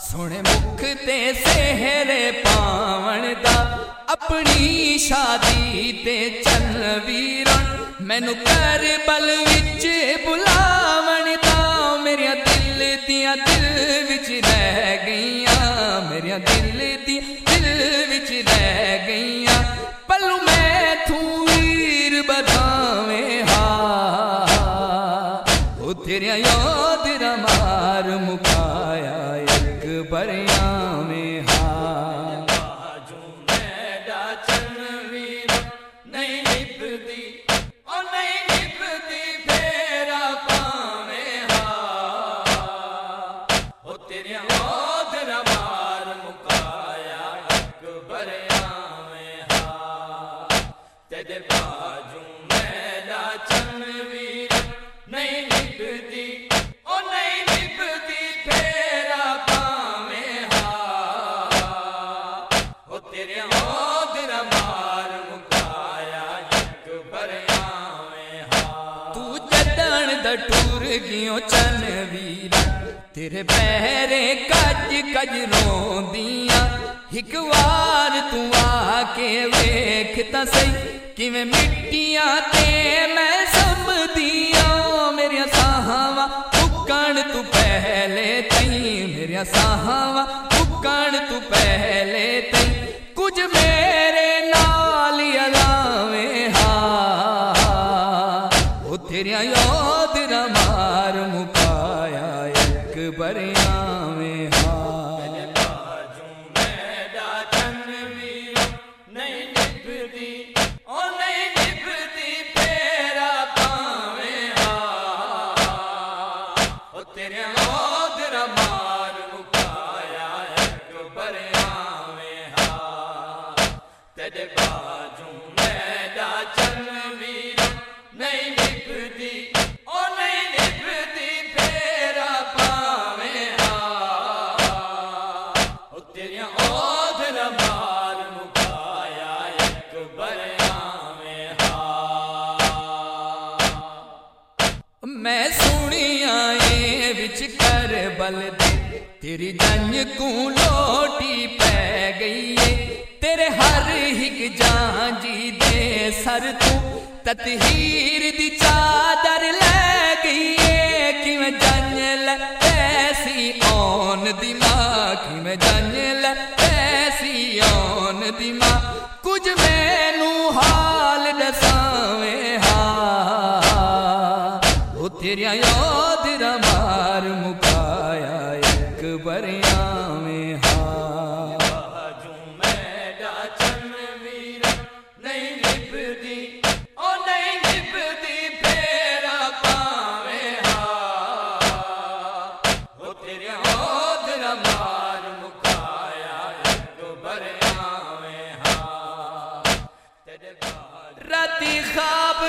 ਸੁਣ ਮੁਖ ਤੇ ਸਹਿਰੇ ਪਾਵਣ ਦਾ ਆਪਣੀ ਸ਼ਾਦੀ ਤੇ ਚੱਲ ਵੀਰਾਂ, ਮੈਨੂੰ ਕਰਬਲ ਵਿੱਚ ਬੁਲਾਵਣ ਤਾਂ ਮੇਰੀਆਂ ਦਿਲ ਦੀਆਂ ਦਿਲ ਵਿੱਚ ਰਹਿ ਗਈਆਂ, ਮੇਰੀਆਂ ਦਿਲ ਦੀਆਂ ਦਿਲ ਵਿੱਚ ਰਹਿ ਗਈਆਂ। گجروں دیا ایک وار تو آ کے ویکھتا سی کیویں مٹیاں تے میں سب دیا میرے ساہواں پکن تو پہلے تئی میرے ساہواں پکن تو پہلے تئی کچھ میرے نال الاویں ہاں۔ او تیرے Matéria. کو لوٹی پہ گئی تیرے ہر ہک جان جی دے سر تو۔ تطہیر دی چادر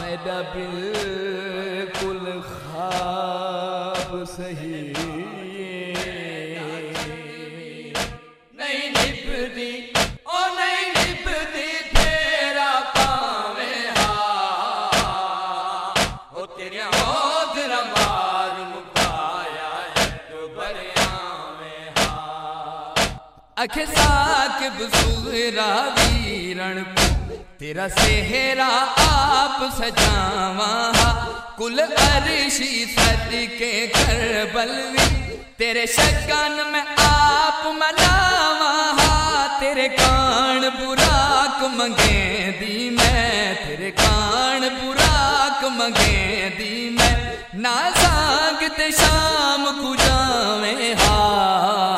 Meda bil اکھسا کے بسورا ویرن تیرا سہرا آپ سجاواں کل عرشی سد کے کربل تیرے شکن میں آپ ملاواں تیرے کان براک مگیں دی میں تیرے کان براک منگے دی میں نہ سانگتے شام کو جاویں ہاں